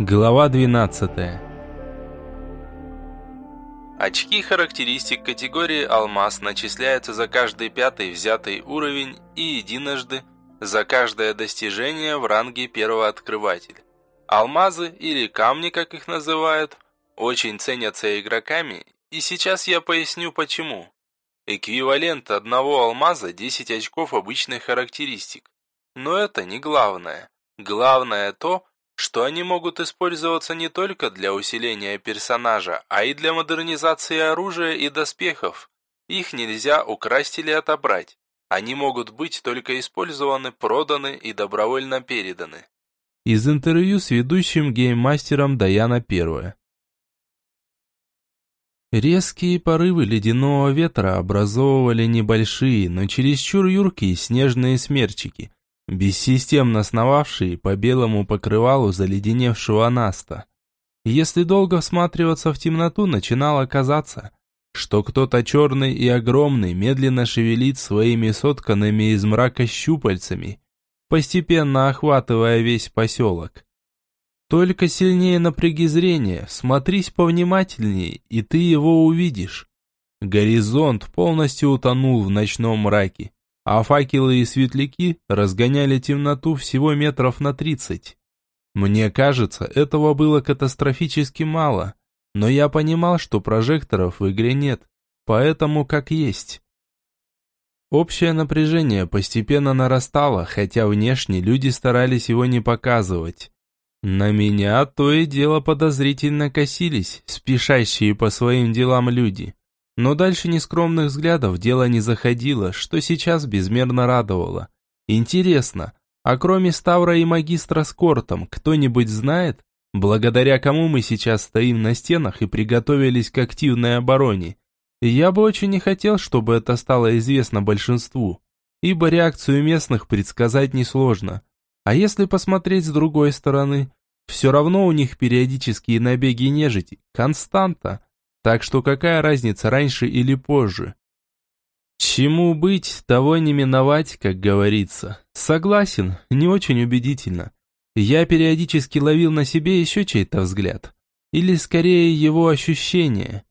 Глава 12 Очки характеристик категории «Алмаз» начисляются за каждый пятый взятый уровень и единожды за каждое достижение в ранге первого открыватель. Алмазы, или камни, как их называют, очень ценятся игроками, и сейчас я поясню почему. Эквивалент одного алмаза 10 очков обычных характеристик. Но это не главное. Главное то, что они могут использоваться не только для усиления персонажа, а и для модернизации оружия и доспехов. Их нельзя украсть или отобрать. Они могут быть только использованы, проданы и добровольно переданы. Из интервью с ведущим гейммастером Даяна Первая. Резкие порывы ледяного ветра образовывали небольшие, но чересчур юркие снежные смерчики – бессистемно сновавшие по белому покрывалу заледеневшего наста. Если долго всматриваться в темноту, начинало казаться, что кто-то черный и огромный медленно шевелит своими сотканными из мрака щупальцами, постепенно охватывая весь поселок. Только сильнее напряги зрение, смотрись повнимательнее, и ты его увидишь. Горизонт полностью утонул в ночном мраке а факелы и светляки разгоняли темноту всего метров на тридцать. Мне кажется, этого было катастрофически мало, но я понимал, что прожекторов в игре нет, поэтому как есть. Общее напряжение постепенно нарастало, хотя внешне люди старались его не показывать. На меня то и дело подозрительно косились, спешащие по своим делам люди. Но дальше нескромных взглядов дело не заходило, что сейчас безмерно радовало. Интересно, а кроме Ставра и магистра с Кортом, кто-нибудь знает, благодаря кому мы сейчас стоим на стенах и приготовились к активной обороне? Я бы очень не хотел, чтобы это стало известно большинству, ибо реакцию местных предсказать несложно. А если посмотреть с другой стороны, все равно у них периодические набеги нежити, константа – так что какая разница, раньше или позже? Чему быть, того не миновать, как говорится. Согласен, не очень убедительно. Я периодически ловил на себе еще чей-то взгляд. Или скорее его ощущение.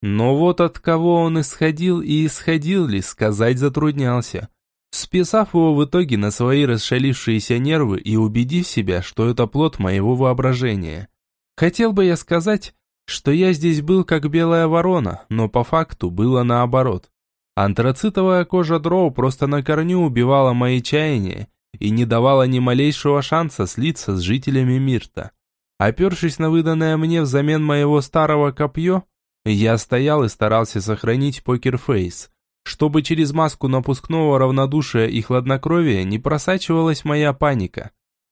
Но вот от кого он исходил и исходил ли, сказать затруднялся. Списав его в итоге на свои расшалившиеся нервы и убедив себя, что это плод моего воображения. Хотел бы я сказать, что я здесь был как белая ворона, но по факту было наоборот. Антрацитовая кожа дроу просто на корню убивала мои чаяния и не давала ни малейшего шанса слиться с жителями Мирта. Опершись на выданное мне взамен моего старого копье, я стоял и старался сохранить покерфейс, чтобы через маску напускного равнодушия и хладнокровия не просачивалась моя паника.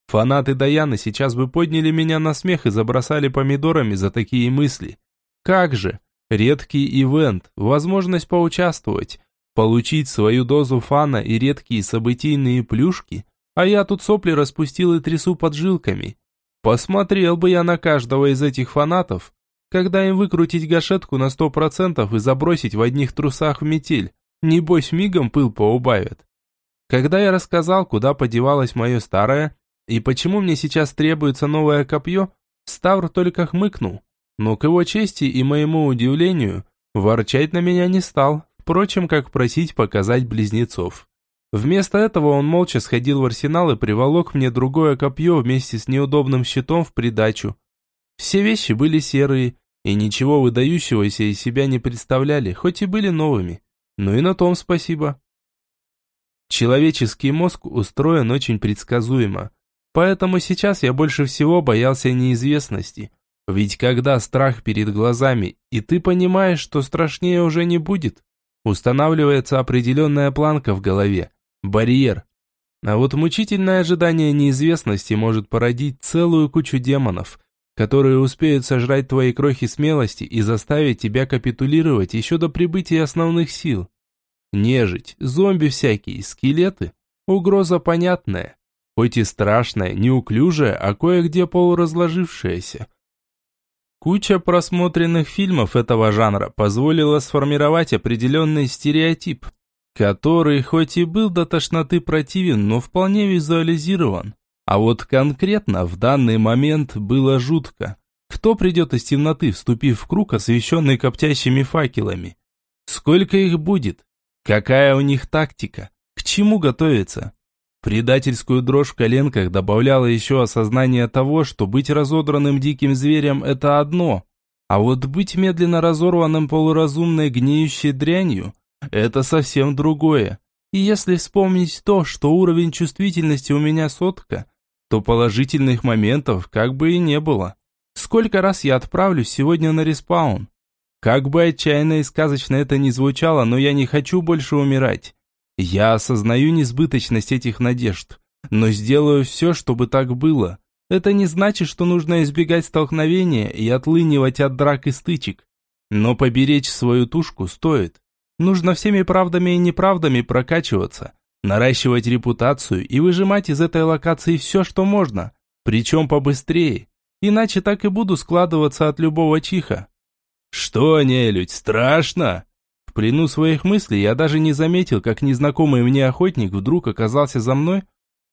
Фанаты Даяны сейчас бы подняли меня на смех и забросали помидорами за такие мысли. Как же? Редкий ивент, возможность поучаствовать, получить свою дозу фана и редкие событийные плюшки, а я тут сопли распустил и трясу поджилками. Посмотрел бы я на каждого из этих фанатов, когда им выкрутить гашетку на сто процентов и забросить в одних трусах в метель. Небось, мигом пыл поубавят. Когда я рассказал, куда подевалось мое старое, и почему мне сейчас требуется новое копье, Ставр только хмыкнул. Но к его чести и моему удивлению, ворчать на меня не стал, впрочем, как просить показать близнецов. Вместо этого он молча сходил в арсенал и приволок мне другое копье вместе с неудобным щитом в придачу. Все вещи были серые и ничего выдающегося из себя не представляли, хоть и были новыми. Ну и на том спасибо. Человеческий мозг устроен очень предсказуемо. Поэтому сейчас я больше всего боялся неизвестности. Ведь когда страх перед глазами, и ты понимаешь, что страшнее уже не будет, устанавливается определенная планка в голове, барьер. А вот мучительное ожидание неизвестности может породить целую кучу демонов, которые успеют сожрать твои крохи смелости и заставить тебя капитулировать еще до прибытия основных сил. Нежить, зомби всякие, скелеты. Угроза понятная хоть и страшная, неуклюжая, а кое-где полуразложившаяся. Куча просмотренных фильмов этого жанра позволила сформировать определенный стереотип, который хоть и был до тошноты противен, но вполне визуализирован. А вот конкретно в данный момент было жутко. Кто придет из темноты, вступив в круг, освещенный коптящими факелами? Сколько их будет? Какая у них тактика? К чему готовиться? Предательскую дрожь в коленках добавляло еще осознание того, что быть разодранным диким зверем – это одно, а вот быть медленно разорванным полуразумной гниющей дрянью – это совсем другое. И если вспомнить то, что уровень чувствительности у меня сотка, то положительных моментов как бы и не было. Сколько раз я отправлюсь сегодня на респаун? Как бы отчаянно и сказочно это ни звучало, но я не хочу больше умирать. Я осознаю несбыточность этих надежд, но сделаю все, чтобы так было. Это не значит, что нужно избегать столкновения и отлынивать от драк и стычек. Но поберечь свою тушку стоит. Нужно всеми правдами и неправдами прокачиваться, наращивать репутацию и выжимать из этой локации все, что можно, причем побыстрее. Иначе так и буду складываться от любого чиха. «Что, нелюдь, страшно?» Плену своих мыслей я даже не заметил, как незнакомый мне охотник вдруг оказался за мной,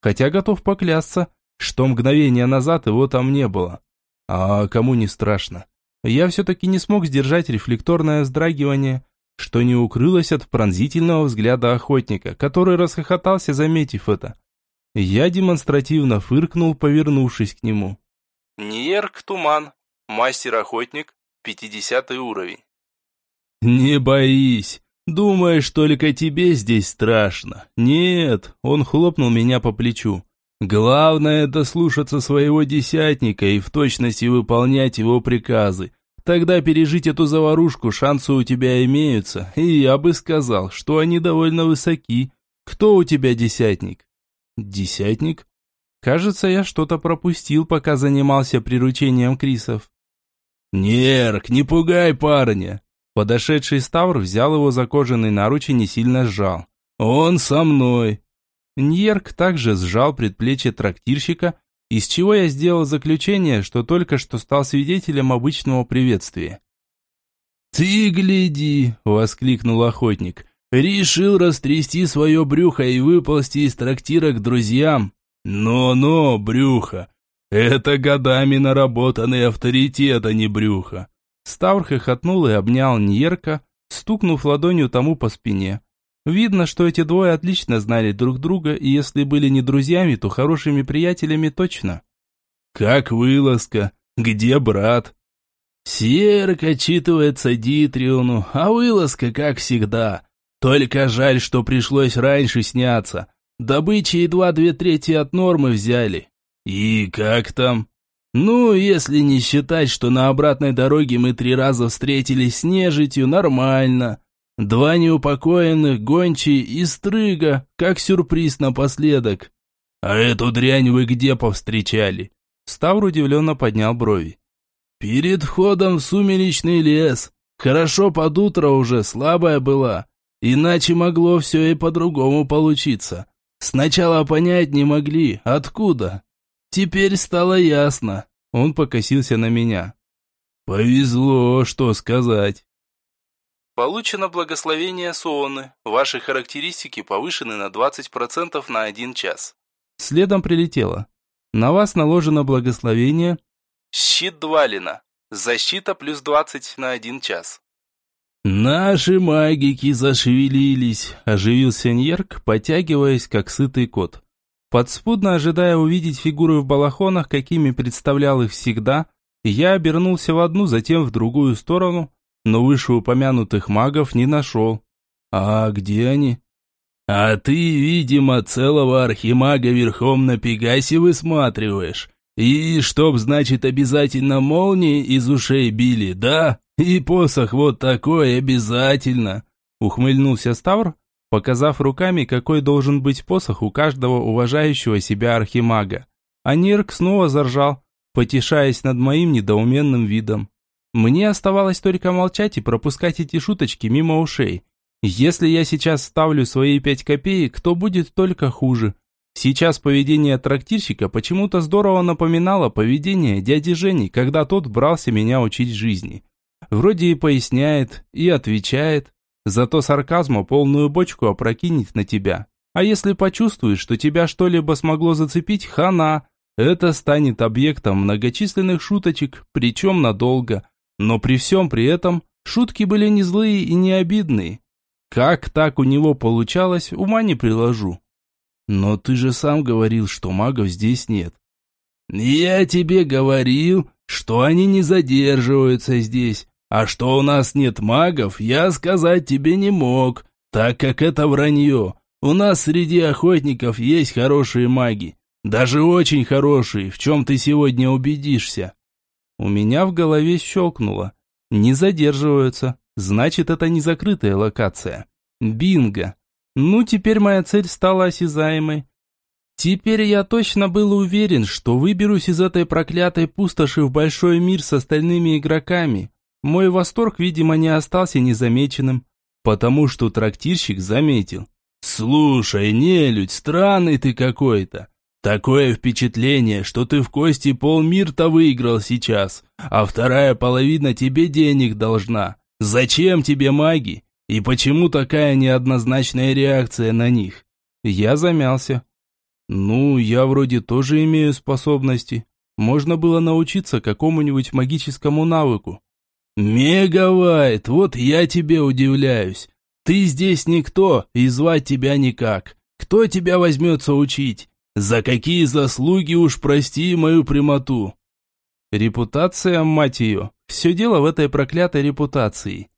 хотя готов поклясться, что мгновение назад его там не было. А кому не страшно? Я все-таки не смог сдержать рефлекторное вздрагивание, что не укрылось от пронзительного взгляда охотника, который расхохотался, заметив это. Я демонстративно фыркнул, повернувшись к нему. Ниерк Туман, мастер-охотник, 50 уровень. «Не боись. Думаешь, только тебе здесь страшно. Нет», он хлопнул меня по плечу. «Главное – это слушаться своего десятника и в точности выполнять его приказы. Тогда пережить эту заварушку шансы у тебя имеются, и я бы сказал, что они довольно высоки. Кто у тебя десятник?» «Десятник?» Кажется, я что-то пропустил, пока занимался приручением крисов. «Нерк, не пугай парня!» Подошедший Ставр взял его за кожаный наруч и не сильно сжал. «Он со мной!» Ньерк также сжал предплечье трактирщика, из чего я сделал заключение, что только что стал свидетелем обычного приветствия. «Ты гляди!» – воскликнул охотник. «Решил растрясти свое брюхо и выползти из трактира к друзьям. Но-но, брюхо! Это годами наработанный авторитет, а не брюхо. Ставр хохотнул и обнял Ньерка, стукнув ладонью тому по спине. Видно, что эти двое отлично знали друг друга, и если были не друзьями, то хорошими приятелями точно. «Как вылазка? Где брат?» «Сьерк отчитывается Дитриону, а вылазка, как всегда. Только жаль, что пришлось раньше сняться. Добычи едва две трети от нормы взяли». «И как там?» Ну, если не считать, что на обратной дороге мы три раза встретились с нежитью, нормально. Два неупокоенных, гончий и стрыга, как сюрприз напоследок. А эту дрянь вы где повстречали? Ставр удивленно поднял брови. Перед входом в сумеречный лес. Хорошо под утро уже, слабая была. Иначе могло все и по-другому получиться. Сначала понять не могли, откуда. Теперь стало ясно. Он покосился на меня. Повезло, что сказать. Получено благословение Суоны. Ваши характеристики повышены на 20% на один час. Следом прилетело. На вас наложено благословение. Щит Двалина. Защита плюс 20 на один час. «Наши магики зашевелились», – оживился Ньерк, потягиваясь, как сытый кот. Подспудно ожидая увидеть фигуры в балахонах, какими представлял их всегда, я обернулся в одну, затем в другую сторону, но вышеупомянутых магов не нашел. А где они? А ты, видимо, целого архимага верхом на Пегасе высматриваешь. И чтоб, значит, обязательно молнии из ушей били, да? И посох вот такой обязательно. Ухмыльнулся Ставр, показав руками, какой должен быть посох у каждого уважающего себя архимага. А Нирк снова заржал, потешаясь над моим недоуменным видом. Мне оставалось только молчать и пропускать эти шуточки мимо ушей. Если я сейчас ставлю свои пять копеек, то будет только хуже. Сейчас поведение трактирщика почему-то здорово напоминало поведение дяди Жени, когда тот брался меня учить жизни. Вроде и поясняет, и отвечает, Зато сарказма полную бочку опрокинет на тебя. А если почувствуешь, что тебя что-либо смогло зацепить, хана. Это станет объектом многочисленных шуточек, причем надолго. Но при всем при этом, шутки были не злые и не обидные. Как так у него получалось, ума не приложу. Но ты же сам говорил, что магов здесь нет. Я тебе говорил, что они не задерживаются здесь. А что у нас нет магов, я сказать тебе не мог, так как это вранье. У нас среди охотников есть хорошие маги. Даже очень хорошие, в чем ты сегодня убедишься. У меня в голове щелкнуло. Не задерживаются. Значит, это не закрытая локация. Бинго. Ну, теперь моя цель стала осязаемой. Теперь я точно был уверен, что выберусь из этой проклятой пустоши в большой мир с остальными игроками. Мой восторг, видимо, не остался незамеченным, потому что трактирщик заметил. «Слушай, нелюдь, странный ты какой-то. Такое впечатление, что ты в кости полмир-то выиграл сейчас, а вторая половина тебе денег должна. Зачем тебе маги? И почему такая неоднозначная реакция на них?» Я замялся. «Ну, я вроде тоже имею способности. Можно было научиться какому-нибудь магическому навыку. «Мегавайт, вот я тебе удивляюсь. Ты здесь никто, и звать тебя никак. Кто тебя возьмется учить? За какие заслуги уж прости мою прямоту?» Репутация, мать ее. Все дело в этой проклятой репутации.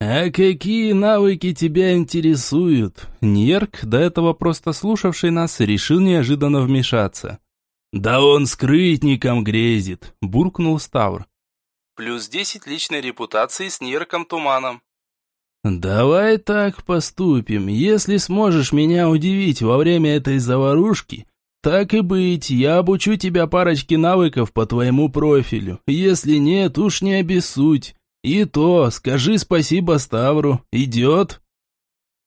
«А какие навыки тебя интересуют?» Нерк, до этого просто слушавший нас, решил неожиданно вмешаться. «Да он скрытником грезит», – буркнул Ставр. Плюс 10 личной репутации с Нирком Туманом. «Давай так поступим. Если сможешь меня удивить во время этой заварушки, так и быть, я обучу тебя парочке навыков по твоему профилю. Если нет, уж не обессудь. И то, скажи спасибо Ставру. Идет?»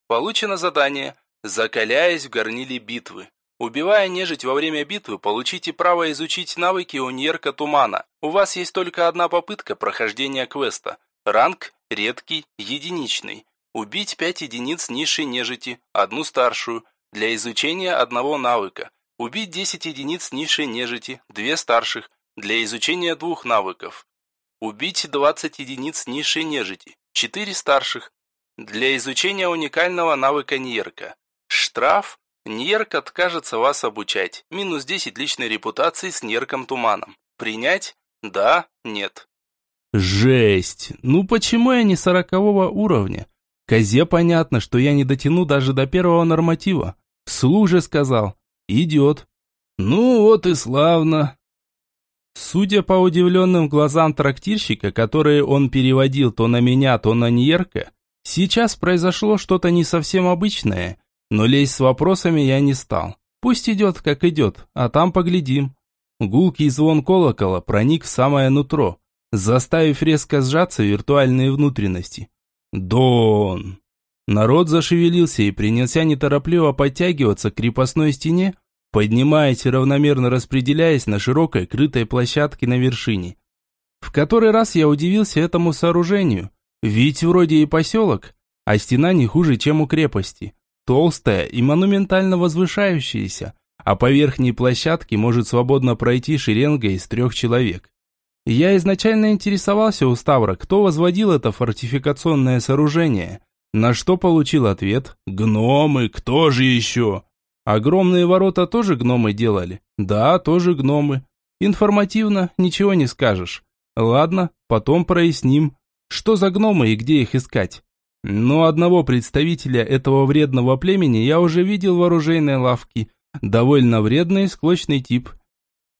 Получено задание «Закаляясь в горниле битвы». Убивая нежить во время битвы, получите право изучить навыки у Ньерка Тумана. У вас есть только одна попытка прохождения квеста. Ранг редкий, единичный. Убить 5 единиц низшей нежити, одну старшую, для изучения одного навыка. Убить 10 единиц низшей нежити, две старших, для изучения двух навыков. Убить 20 единиц низшей нежити, 4 старших, для изучения уникального навыка Ньерка. Штраф Ньерк откажется вас обучать. Минус 10 личной репутации с Ньерком Туманом. Принять? Да, нет. Жесть. Ну почему я не сорокового уровня? Козе понятно, что я не дотяну даже до первого норматива. Вслух же сказал. Идет. Ну вот и славно. Судя по удивленным глазам трактирщика, которые он переводил то на меня, то на Ньерка, сейчас произошло что-то не совсем обычное – но лезть с вопросами я не стал. Пусть идет, как идет, а там поглядим. Гулкий звон колокола проник в самое нутро, заставив резко сжаться виртуальные внутренности. Дон! Народ зашевелился и принялся неторопливо подтягиваться к крепостной стене, поднимаясь и равномерно распределяясь на широкой крытой площадке на вершине. В который раз я удивился этому сооружению, ведь вроде и поселок, а стена не хуже, чем у крепости толстая и монументально возвышающаяся, а по верхней площадке может свободно пройти шеренга из трех человек. Я изначально интересовался у Ставра, кто возводил это фортификационное сооружение, на что получил ответ «Гномы, кто же еще?» Огромные ворота тоже гномы делали? Да, тоже гномы. Информативно, ничего не скажешь. Ладно, потом проясним. Что за гномы и где их искать? Но одного представителя этого вредного племени я уже видел в оружейной лавке. Довольно вредный склочный тип.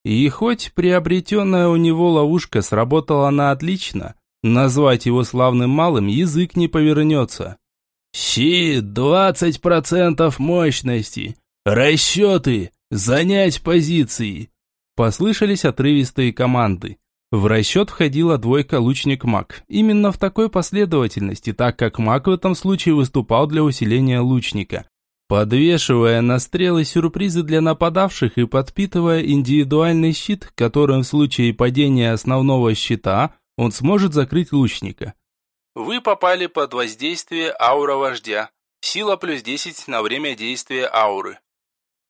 И хоть приобретенная у него ловушка сработала на отлично, назвать его славным малым язык не повернется. «Щит, двадцать процентов мощности! Расчеты! Занять позиции!» Послышались отрывистые команды. В расчет входила двойка лучник-маг. Именно в такой последовательности, так как маг в этом случае выступал для усиления лучника. Подвешивая на стрелы сюрпризы для нападавших и подпитывая индивидуальный щит, которым в случае падения основного щита он сможет закрыть лучника. Вы попали под воздействие аура вождя. Сила плюс 10 на время действия ауры.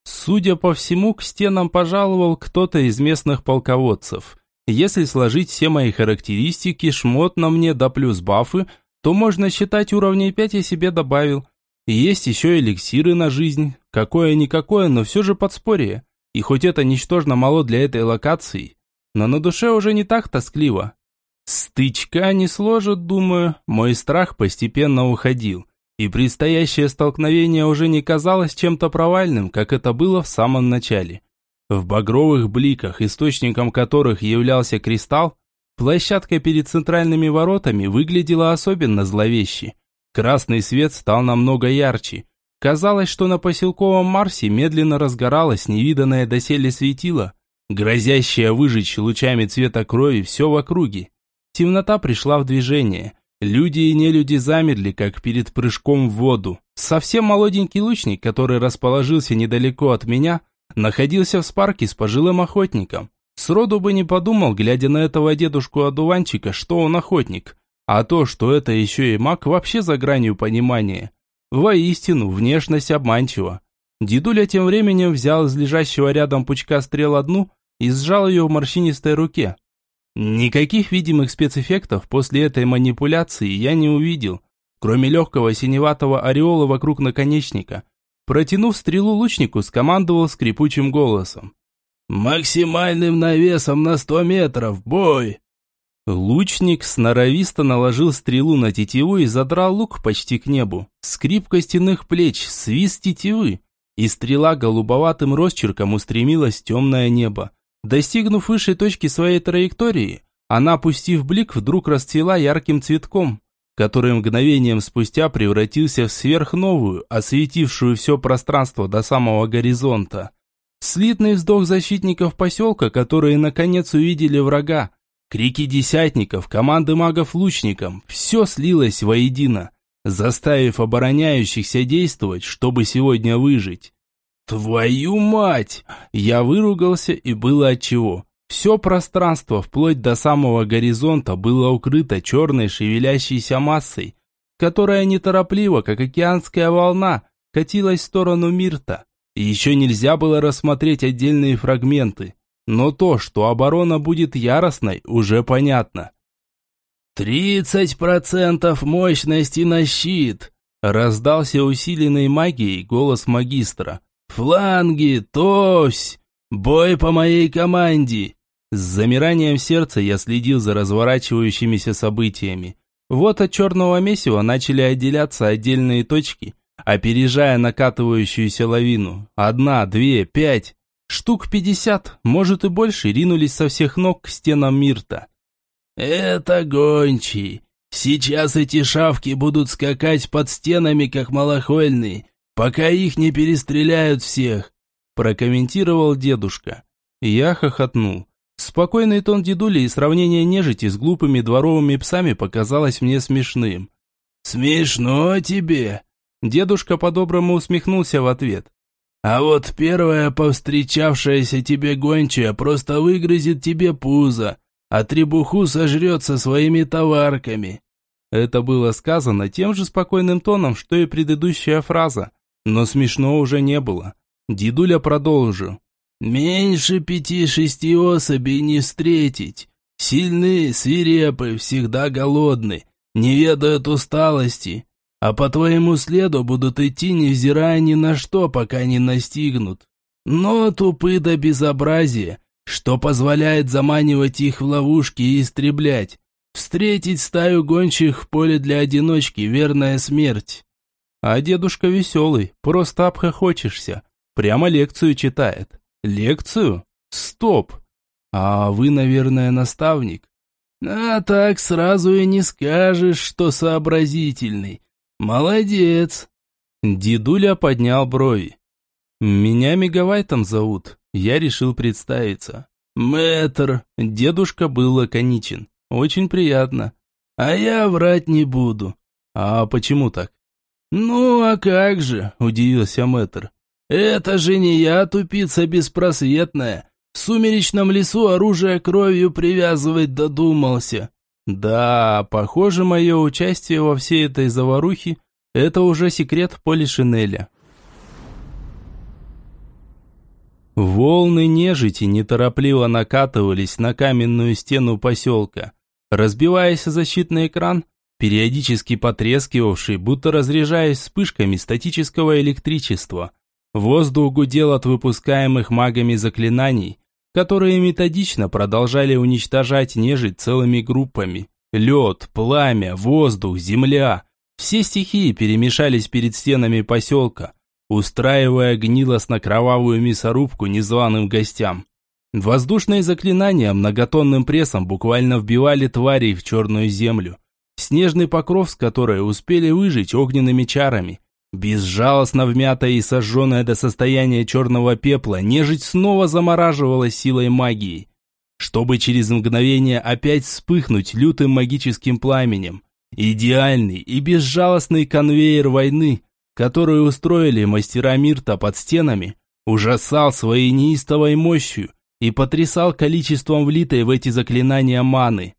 Судя по всему, к стенам пожаловал кто-то из местных полководцев. Если сложить все мои характеристики, шмот на мне да плюс бафы, то можно считать уровней 5 я себе добавил. есть еще эликсиры на жизнь. Какое-никакое, но все же подспорье. И хоть это ничтожно мало для этой локации, но на душе уже не так тоскливо. Стычка не сложат, думаю, мой страх постепенно уходил, и предстоящее столкновение уже не казалось чем-то провальным, как это было в самом начале. В багровых бликах, источником которых являлся кристалл, площадка перед центральными воротами выглядела особенно зловеще. Красный свет стал намного ярче. Казалось, что на поселковом Марсе медленно разгоралось невиданное доселе светило, грозящее выжечь лучами цвета крови все в округе. Темнота пришла в движение. Люди и нелюди замерли, как перед прыжком в воду. Совсем молоденький лучник, который расположился недалеко от меня, находился в спарке с пожилым охотником. Сроду бы не подумал, глядя на этого дедушку-одуванчика, что он охотник. А то, что это еще и маг, вообще за гранью понимания. Воистину, внешность обманчива. Дедуля тем временем взял из лежащего рядом пучка стрел одну и сжал ее в морщинистой руке. Никаких видимых спецэффектов после этой манипуляции я не увидел, кроме легкого синеватого ореола вокруг наконечника. Протянув стрелу лучнику, скомандовал скрипучим голосом. «Максимальным навесом на сто метров! Бой!» Лучник сноровисто наложил стрелу на тетиву и задрал лук почти к небу. Скрип костяных плеч, свист тетивы, и стрела голубоватым росчерком устремилась в темное небо. Достигнув высшей точки своей траектории, она, опустив блик, вдруг расцвела ярким цветком, который мгновением спустя превратился в сверхновую, осветившую все пространство до самого горизонта. Слитный вздох защитников поселка, которые наконец увидели врага, крики десятников, команды магов-лучникам, все слилось воедино, заставив обороняющихся действовать, чтобы сегодня выжить. «Твою мать!» Я выругался, и было отчего. Все пространство, вплоть до самого горизонта, было укрыто черной шевелящейся массой, которая неторопливо, как океанская волна, катилась в сторону Мирта. Еще нельзя было рассмотреть отдельные фрагменты, но то, что оборона будет яростной, уже понятно. «Тридцать процентов мощности на щит!» Раздался усиленный магией голос магистра. «Фланги! Тось! Бой по моей команде!» С замиранием сердца я следил за разворачивающимися событиями. Вот от черного месива начали отделяться отдельные точки, опережая накатывающуюся лавину. Одна, две, пять. Штук пятьдесят, может и больше, ринулись со всех ног к стенам Мирта. «Это гончие. Сейчас эти шавки будут скакать под стенами, как малохольные, пока их не перестреляют всех», прокомментировал дедушка. Я хохотнул. Спокойный тон дедули и сравнение нежити с глупыми дворовыми псами показалось мне смешным. «Смешно тебе?» Дедушка по-доброму усмехнулся в ответ. «А вот первая повстречавшаяся тебе гончая просто выгрызет тебе пузо, а требуху сожрет со своими товарками». Это было сказано тем же спокойным тоном, что и предыдущая фраза, но смешно уже не было. Дедуля продолжил. «Меньше пяти-шести особей не встретить. Сильны, свирепы, всегда голодны, не ведают усталости, а по твоему следу будут идти, невзирая ни на что, пока не настигнут. Но тупы до безобразия, что позволяет заманивать их в ловушки и истреблять. Встретить стаю гончих в поле для одиночки – верная смерть. А дедушка веселый, просто обхохочешься. Прямо лекцию читает. Лекцию? Стоп! А вы, наверное, наставник? А так сразу и не скажешь, что сообразительный. Молодец. Дедуля поднял брови. Меня Мегавайтом зовут. Я решил представиться. Мэтр. Дедушка был лаконичен. Очень приятно. А я врать не буду. А почему так? «Ну, а как же?» – удивился мэтр. «Это же не я, тупица беспросветная. В сумеречном лесу оружие кровью привязывать додумался». Да, похоже, мое участие во всей этой заварухе – Это уже секрет Полишинеля. Волны нежити неторопливо накатывались на каменную стену поселка. Разбиваясь о защитный экран, периодически потрескивавший, будто разряжаясь вспышками статического электричества. Воздух гудел от выпускаемых магами заклинаний, которые методично продолжали уничтожать нежить целыми группами. Лед, пламя, воздух, земля – все стихии перемешались перед стенами поселка, устраивая гнилостно-кровавую мясорубку незваным гостям. Воздушные заклинания многотонным прессом буквально вбивали тварей в черную землю – снежный покров с которой успели выжить огненными чарами. Безжалостно вмятая и сожженная до состояния черного пепла, нежить снова замораживалась силой магии, чтобы через мгновение опять вспыхнуть лютым магическим пламенем. Идеальный и безжалостный конвейер войны, который устроили мастера Мирта под стенами, ужасал своей неистовой мощью и потрясал количеством влитой в эти заклинания маны.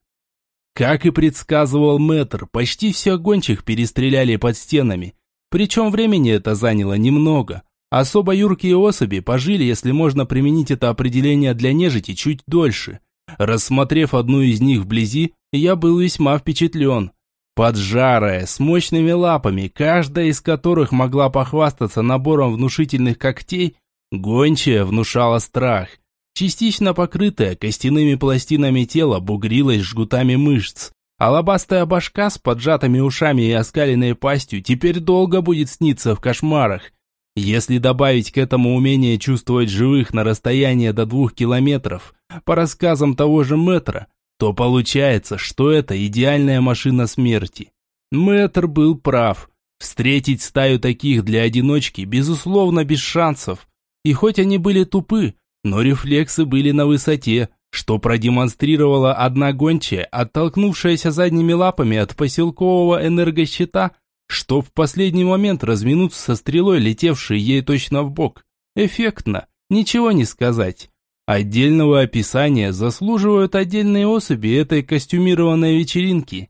Как и предсказывал мэтр, почти все гончих перестреляли под стенами. Причем времени это заняло немного. Особо юркие особи пожили, если можно применить это определение для нежити, чуть дольше. Рассмотрев одну из них вблизи, я был весьма впечатлен. Поджарая, с мощными лапами, каждая из которых могла похвастаться набором внушительных когтей, гончая внушала страх. Частично покрытая костяными пластинами тела бугрилась жгутами мышц, а лобастая башка с поджатыми ушами и оскаленной пастью теперь долго будет сниться в кошмарах. Если добавить к этому умение чувствовать живых на расстоянии до двух километров, по рассказам того же Мэтра, то получается, что это идеальная машина смерти. Мэтр был прав. Встретить стаю таких для одиночки, безусловно, без шансов. И хоть они были тупы, но рефлексы были на высоте, что продемонстрировала одна гончая, оттолкнувшаяся задними лапами от поселкового энергощита, что в последний момент разминуться со стрелой, летевшей ей точно в бок. Эффектно, ничего не сказать. Отдельного описания заслуживают отдельные особи этой костюмированной вечеринки.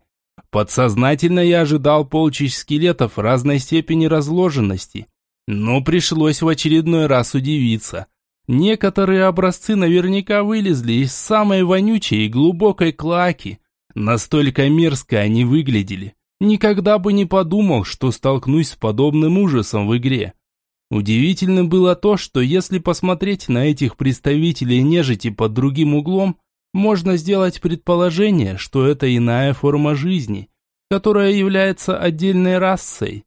Подсознательно я ожидал полчищ скелетов разной степени разложенности, но пришлось в очередной раз удивиться – Некоторые образцы наверняка вылезли из самой вонючей и глубокой клаки. Настолько мерзко они выглядели. Никогда бы не подумал, что столкнусь с подобным ужасом в игре. Удивительным было то, что если посмотреть на этих представителей нежити под другим углом, можно сделать предположение, что это иная форма жизни, которая является отдельной расой.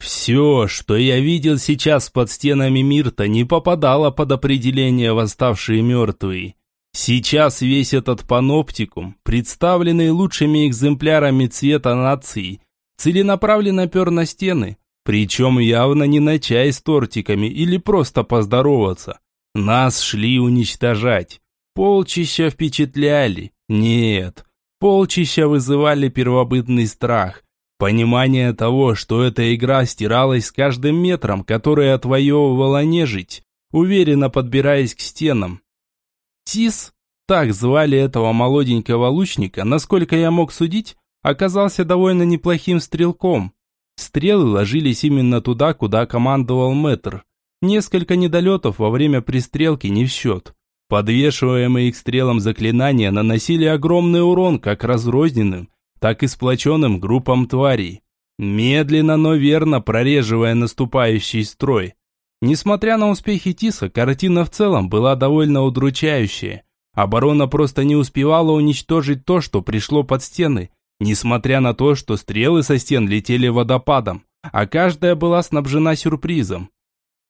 Все, что я видел сейчас под стенами Мирта, не попадало под определение «восставшие мертвые». Сейчас весь этот паноптикум, представленный лучшими экземплярами цвета нации, целенаправленно пер на стены, причем явно не на чай с тортиками или просто поздороваться. Нас шли уничтожать. Полчища впечатляли. Нет, полчища вызывали первобытный страх – Понимание того, что эта игра стиралась с каждым метром, который отвоевывала нежить, уверенно подбираясь к стенам. Тис, так звали этого молоденького лучника, насколько я мог судить, оказался довольно неплохим стрелком. Стрелы ложились именно туда, куда командовал мэтр. Несколько недолетов во время пристрелки не в счет. Подвешиваемые к стрелам заклинания наносили огромный урон как разрозненным, так и сплоченным группам тварей, медленно, но верно прореживая наступающий строй. Несмотря на успехи Тиса, картина в целом была довольно удручающая. Оборона просто не успевала уничтожить то, что пришло под стены, несмотря на то, что стрелы со стен летели водопадом, а каждая была снабжена сюрпризом.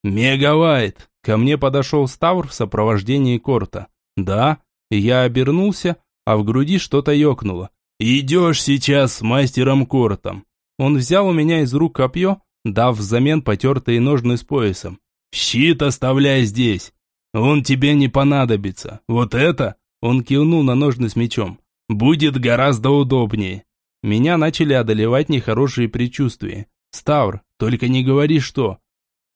«Мегавайт!» Ко мне подошел Ставр в сопровождении Корта. «Да?» Я обернулся, а в груди что-то ёкнуло. «Идешь сейчас с мастером Кортом». Он взял у меня из рук копье, дав взамен потертые ножны с поясом. «Щит оставляй здесь. Он тебе не понадобится. Вот это...» Он кивнул на ножны с мечом. «Будет гораздо удобнее». Меня начали одолевать нехорошие предчувствия. «Ставр, только не говори что».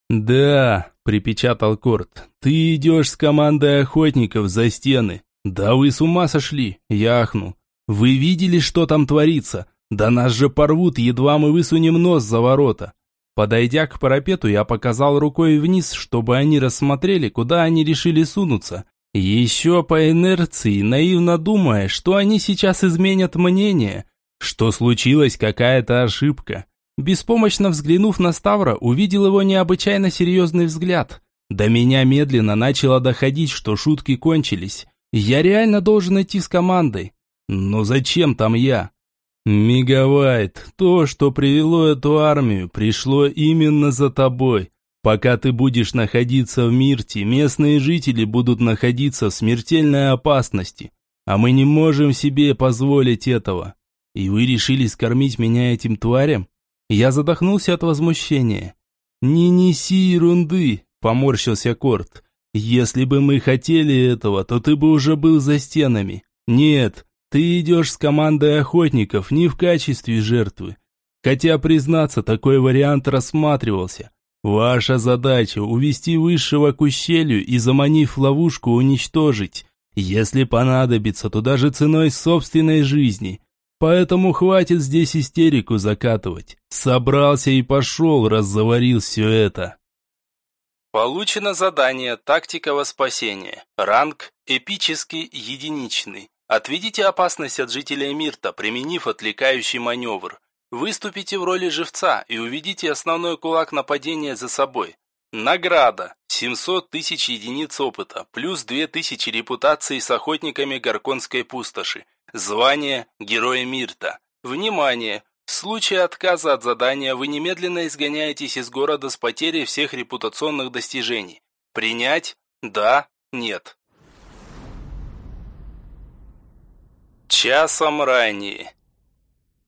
«Да», — припечатал Корт, — «ты идешь с командой охотников за стены». «Да вы с ума сошли!» — я ахнул. Вы видели, что там творится? Да нас же порвут, едва мы высунем нос за ворота. Подойдя к парапету, я показал рукой вниз, чтобы они рассмотрели, куда они решили сунуться. Еще по инерции, наивно думая, что они сейчас изменят мнение, что случилась какая-то ошибка. Беспомощно взглянув на Ставра, увидел его необычайно серьезный взгляд. До меня медленно начало доходить, что шутки кончились. Я реально должен идти с командой. Но зачем там я? Мегавайт, то, что привело эту армию, пришло именно за тобой. Пока ты будешь находиться в Мирте, местные жители будут находиться в смертельной опасности. А мы не можем себе позволить этого. И вы решили скормить меня этим тварям? Я задохнулся от возмущения. «Не неси ерунды», – поморщился Корт. «Если бы мы хотели этого, то ты бы уже был за стенами. Нет, ты идешь с командой охотников не в качестве жертвы. Хотя, признаться, такой вариант рассматривался. Ваша задача – увести высшего к ущелью и, заманив ловушку, уничтожить. Если понадобится, то даже ценой собственной жизни. Поэтому хватит здесь истерику закатывать. Собрался и пошел, раз заварил все это. Получено задание «Тактика спасения». Ранг «Эпический единичный». Отведите опасность от жителей Мирта, применив отвлекающий маневр. Выступите в роли живца и уведите основной кулак нападения за собой. Награда. 700 тысяч единиц опыта, плюс 2000 репутации с охотниками Горконской пустоши. Звание Героя Мирта. Внимание! В случае отказа от задания вы немедленно изгоняетесь из города с потерей всех репутационных достижений. Принять? Да? Нет. Часом ранее.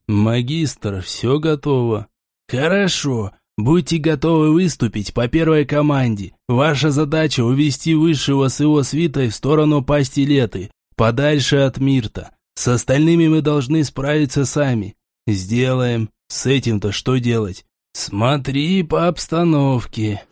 «Магистр, все готово». «Хорошо. Будьте готовы выступить по первой команде. Ваша задача увести высшего с его свитой в сторону пасти Леты, подальше от Мирта. С остальными мы должны справиться сами. Сделаем. С этим-то что делать? Смотри по обстановке».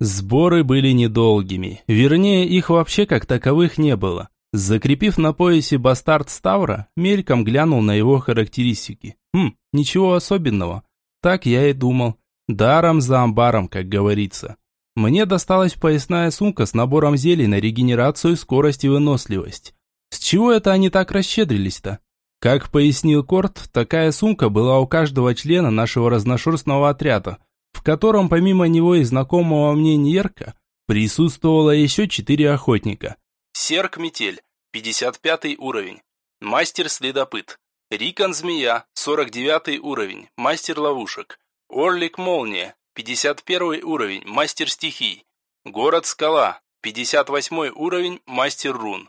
Сборы были недолгими, вернее, их вообще как таковых не было. Закрепив на поясе бастард Ставра, мельком глянул на его характеристики. Хм, ничего особенного. Так я и думал. Даром за амбаром, как говорится. Мне досталась поясная сумка с набором зелий на регенерацию, скорость и выносливость. С чего это они так расщедрились-то? Как пояснил Корт, такая сумка была у каждого члена нашего разношерстного отряда – в котором помимо него и знакомого мне Нерка присутствовало еще четыре охотника. Серк Метель, 55 уровень. Мастер-следопыт. Рикон Змея, 49 уровень, мастер ловушек. Орлик Молния, 51 уровень, мастер стихий. Город Скала, 58 уровень, мастер рун.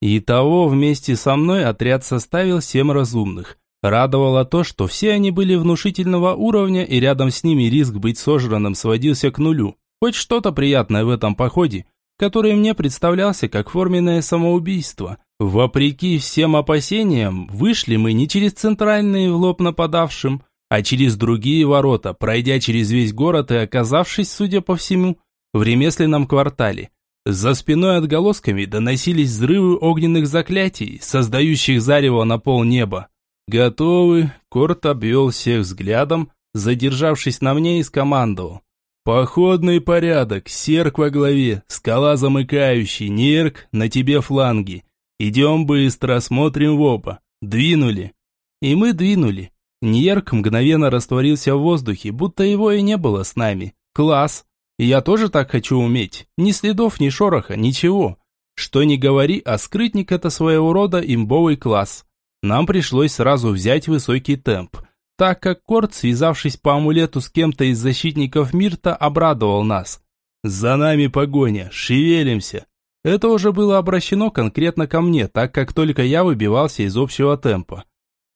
Итого вместе со мной отряд составил семь разумных, Радовало то, что все они были внушительного уровня, и рядом с ними риск быть сожранным сводился к нулю. Хоть что-то приятное в этом походе, который мне представлялся как форменное самоубийство. Вопреки всем опасениям, вышли мы не через центральные в лоб нападавшим, а через другие ворота, пройдя через весь город и оказавшись, судя по всему, в ремесленном квартале. За спиной отголосками доносились взрывы огненных заклятий, создающих зарево на пол неба. «Готовы?» Корт обвел всех взглядом, задержавшись на мне и скомандовал. «Походный порядок, серк во главе, скала замыкающий, нерк, на тебе фланги. Идем быстро, смотрим в оба. Двинули». И мы двинули. Нерк мгновенно растворился в воздухе, будто его и не было с нами. Класс. я тоже так хочу уметь. Ни следов, ни шороха, ничего. Что ни говори, а скрытник это своего рода имбовый класс. Нам пришлось сразу взять высокий темп, так как Корт, связавшись по амулету с кем-то из защитников Мирта, обрадовал нас. «За нами погоня, шевелимся!» Это уже было обращено конкретно ко мне, так как только я выбивался из общего темпа.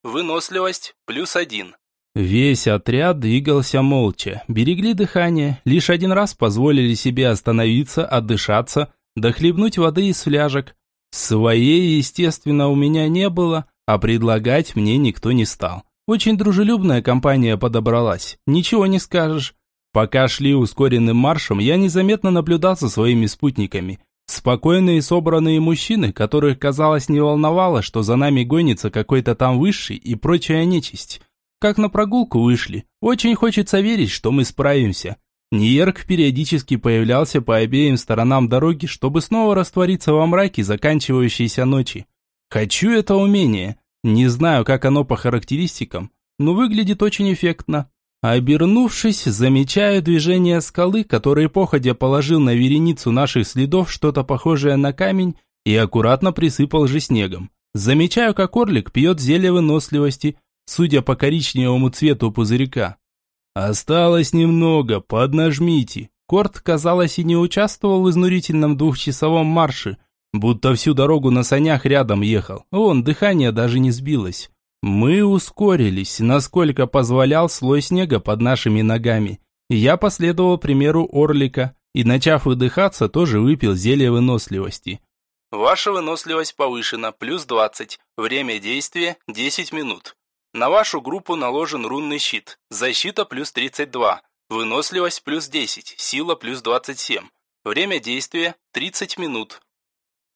Выносливость плюс один. Весь отряд двигался молча, берегли дыхание, лишь один раз позволили себе остановиться, отдышаться, дохлебнуть воды из фляжек. Своей, естественно, у меня не было, а предлагать мне никто не стал. Очень дружелюбная компания подобралась, ничего не скажешь. Пока шли ускоренным маршем, я незаметно наблюдал за своими спутниками. Спокойные собранные мужчины, которых, казалось, не волновало, что за нами гонится какой-то там высший и прочая нечисть. Как на прогулку вышли. Очень хочется верить, что мы справимся. Ниерк периодически появлялся по обеим сторонам дороги, чтобы снова раствориться во мраке заканчивающейся ночи. Хочу это умение. Не знаю, как оно по характеристикам, но выглядит очень эффектно. Обернувшись, замечаю движение скалы, который походя положил на вереницу наших следов что-то похожее на камень и аккуратно присыпал же снегом. Замечаю, как орлик пьет зелье выносливости, судя по коричневому цвету пузырька. «Осталось немного, поднажмите». Корт, казалось, и не участвовал в изнурительном двухчасовом марше, будто всю дорогу на санях рядом ехал. Вон, дыхание даже не сбилось. Мы ускорились, насколько позволял слой снега под нашими ногами. Я последовал примеру Орлика и, начав выдыхаться, тоже выпил зелье выносливости. Ваша выносливость повышена, плюс 20. Время действия – 10 минут. На вашу группу наложен рунный щит. Защита плюс 32. Выносливость плюс 10. Сила плюс 27. Время действия 30 минут.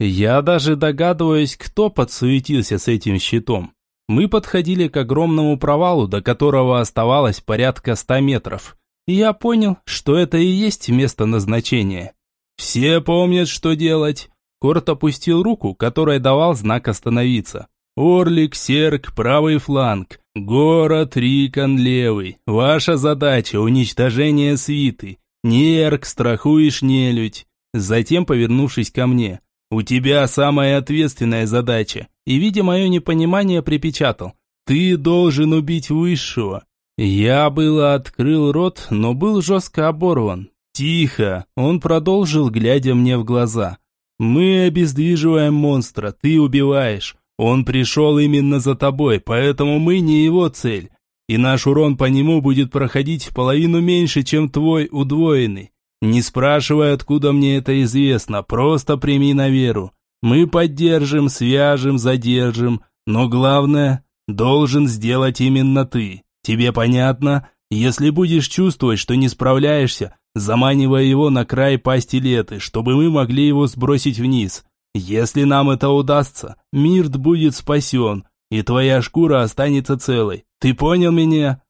Я даже догадываюсь, кто подсуетился с этим щитом. Мы подходили к огромному провалу, до которого оставалось порядка 100 метров. Я понял, что это и есть место назначения. Все помнят, что делать. Корт опустил руку, которая давал знак остановиться. Орлик, Серк, правый фланг. Город Рикон левый. Ваша задача – уничтожение свиты. Нерк, страхуешь нелюдь. Затем, повернувшись ко мне. У тебя самая ответственная задача. И, видя мое непонимание, припечатал. Ты должен убить высшего. Я было открыл рот, но был жестко оборван. Тихо. Он продолжил, глядя мне в глаза. Мы обездвиживаем монстра, ты убиваешь. Он пришел именно за тобой, поэтому мы не его цель. И наш урон по нему будет проходить в половину меньше, чем твой удвоенный. Не спрашивай, откуда мне это известно, просто прими на веру. Мы поддержим, свяжем, задержим, но главное, должен сделать именно ты. Тебе понятно? Если будешь чувствовать, что не справляешься, заманивая его на край пасти леты, чтобы мы могли его сбросить вниз. Если нам это удастся, Мирт будет спасен, и твоя шкура останется целой. Ты понял меня?»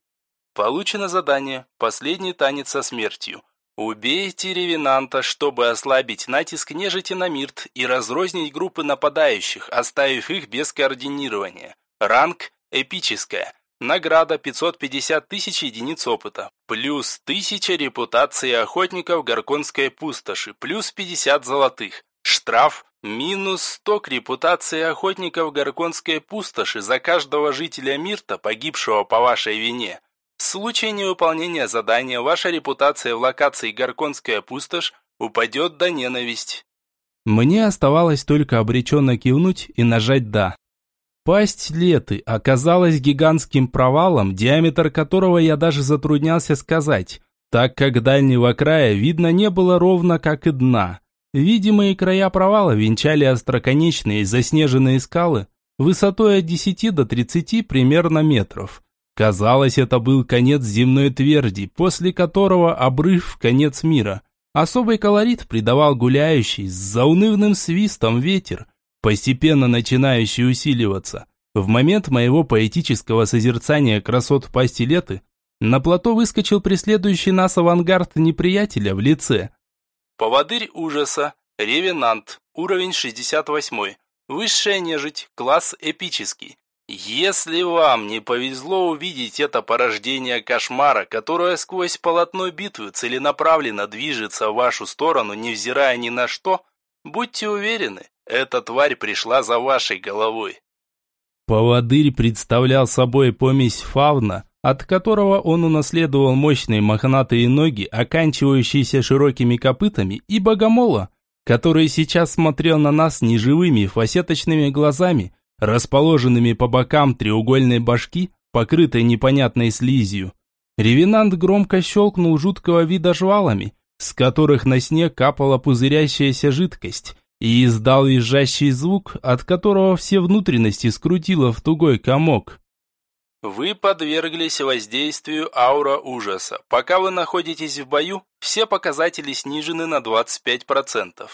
Получено задание «Последний танец со смертью». Убейте ревенанта, чтобы ослабить натиск нежити на Мирт и разрознить группы нападающих, оставив их без координирования. Ранг «Эпическая». Награда 550 тысяч единиц опыта, плюс 1000 репутации охотников Горконской пустоши, плюс 50 золотых. Штраф Минус 100 к репутации охотников Горконской пустоши за каждого жителя Мирта, погибшего по вашей вине. Случае невыполнения задания ваша репутация в локации Горконская пустошь упадет до ненависть. Мне оставалось только обреченно кивнуть и нажать «да». Пасть Леты оказалась гигантским провалом, диаметр которого я даже затруднялся сказать, так как дальнего края видно не было ровно как и дна. Видимые края провала венчали остроконечные заснеженные скалы высотой от 10 до 30 примерно метров. Казалось, это был конец земной тверди, после которого обрыв в конец мира. Особый колорит придавал гуляющий с заунывным свистом ветер, постепенно начинающий усиливаться. В момент моего поэтического созерцания красот пастилеты на плато выскочил преследующий нас авангард неприятеля в лице – Поводырь ужаса, ревенант, уровень 68. Высшая нежить, класс эпический. Если вам не повезло увидеть это порождение кошмара, которое сквозь полотно битвы целенаправленно движется в вашу сторону, невзирая ни на что, будьте уверены, эта тварь пришла за вашей головой. Поводырь представлял собой помесь фавна, от которого он унаследовал мощные мохнатые ноги, оканчивающиеся широкими копытами, и богомола, который сейчас смотрел на нас неживыми фасеточными глазами, расположенными по бокам треугольной башки, покрытой непонятной слизью. Ревенант громко щелкнул жуткого вида жвалами, с которых на снег капала пузырящаяся жидкость, и издал визжащий звук, от которого все внутренности скрутило в тугой комок. Вы подверглись воздействию аура ужаса. Пока вы находитесь в бою, все показатели снижены на 25%.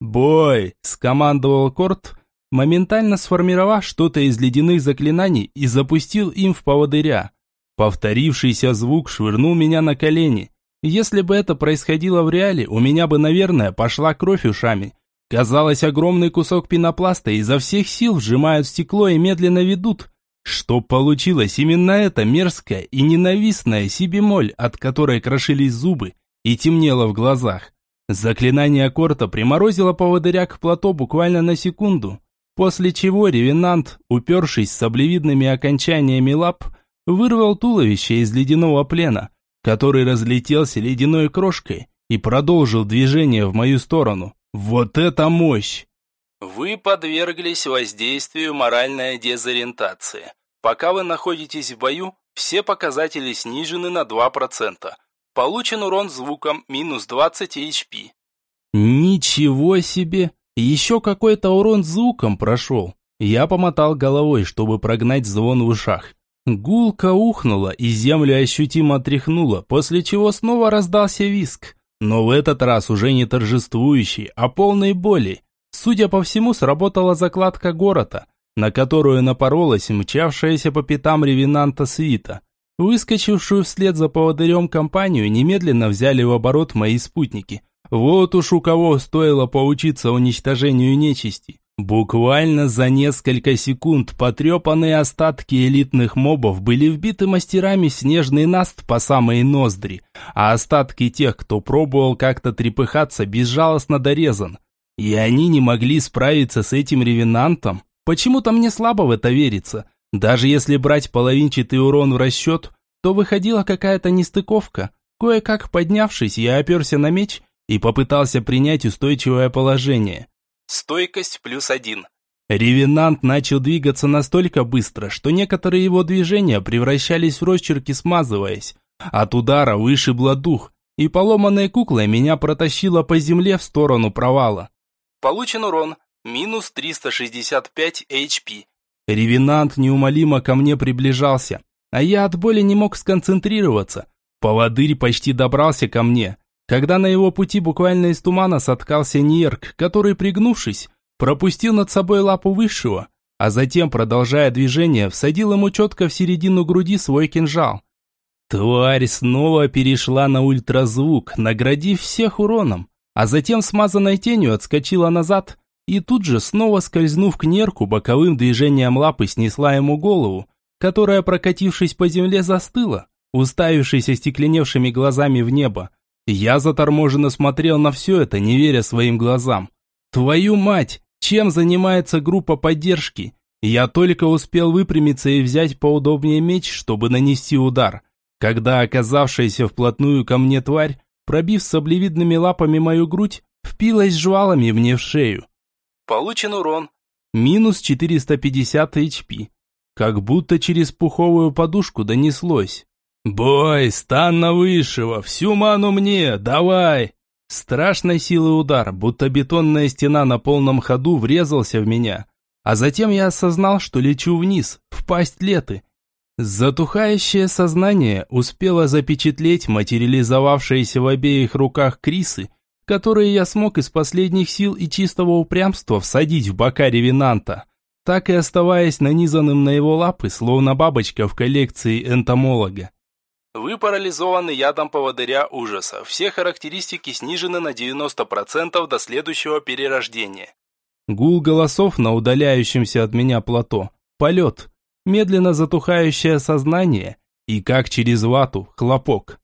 «Бой!» – скомандовал Корт, моментально сформировав что-то из ледяных заклинаний и запустил им в поводыря. Повторившийся звук швырнул меня на колени. Если бы это происходило в реале, у меня бы, наверное, пошла кровь ушами. Казалось, огромный кусок пенопласта изо всех сил вжимают в стекло и медленно ведут. Что получилось именно это мерзкая и ненавистная си-бемоль, от которой крошились зубы и темнело в глазах. Заклинание Корта приморозило поводыря к плато буквально на секунду, после чего ревенант, упершись с облевидными окончаниями лап, вырвал туловище из ледяного плена, который разлетелся ледяной крошкой и продолжил движение в мою сторону. Вот это мощь! Вы подверглись воздействию моральной дезориентации. Пока вы находитесь в бою, все показатели снижены на 2%. Получен урон звуком минус 20 HP. Ничего себе! Еще какой-то урон звуком прошел. Я помотал головой, чтобы прогнать звон в ушах. Гулка ухнула и землю ощутимо тряхнула, после чего снова раздался виск. Но в этот раз уже не торжествующий, а полной боли. Судя по всему, сработала закладка города, на которую напоролась мчавшаяся по пятам ревенанта свита. Выскочившую вслед за поводырем компанию немедленно взяли в оборот мои спутники. Вот уж у кого стоило поучиться уничтожению нечисти. Буквально за несколько секунд потрепанные остатки элитных мобов были вбиты мастерами снежный наст по самые ноздри, а остатки тех, кто пробовал как-то трепыхаться, безжалостно дорезан. И они не могли справиться с этим ревенантом. Почему-то мне слабо в это верится. Даже если брать половинчатый урон в расчет, то выходила какая-то нестыковка. Кое-как поднявшись, я оперся на меч и попытался принять устойчивое положение. Стойкость плюс один. Ревенант начал двигаться настолько быстро, что некоторые его движения превращались в росчерки, смазываясь. От удара вышибло дух, и поломанной куклой меня протащило по земле в сторону провала. Получен урон минус 365 HP. Ревенант неумолимо ко мне приближался, а я от боли не мог сконцентрироваться. Поводырь почти добрался ко мне, когда на его пути буквально из тумана соткался Ньерк, который, пригнувшись, пропустил над собой лапу высшего, а затем, продолжая движение, всадил ему четко в середину груди свой кинжал. Тварь снова перешла на ультразвук, наградив всех уроном, а затем смазанной тенью отскочила назад и тут же, снова скользнув к нерку, боковым движением лапы снесла ему голову, которая, прокатившись по земле, застыла, уставившись остекленевшими глазами в небо. Я заторможенно смотрел на все это, не веря своим глазам. «Твою мать! Чем занимается группа поддержки?» Я только успел выпрямиться и взять поудобнее меч, чтобы нанести удар, когда оказавшаяся вплотную ко мне тварь, пробив саблевидными лапами мою грудь, впилась жвалами мне в шею. Получен урон. Минус 450 HP. Как будто через пуховую подушку донеслось. «Бой, стан на высшего, всю ману мне, давай!» Страшной силы удар, будто бетонная стена на полном ходу врезался в меня. А затем я осознал, что лечу вниз, в пасть леты. Затухающее сознание успело запечатлеть материализовавшиеся в обеих руках крисы, которые я смог из последних сил и чистого упрямства всадить в бока ревенанта, так и оставаясь нанизанным на его лапы, словно бабочка в коллекции энтомолога. Вы парализованы ядом поводыря ужаса. Все характеристики снижены на 90% до следующего перерождения. Гул голосов на удаляющемся от меня плато. Полет. Медленно затухающее сознание. И как через вату, хлопок.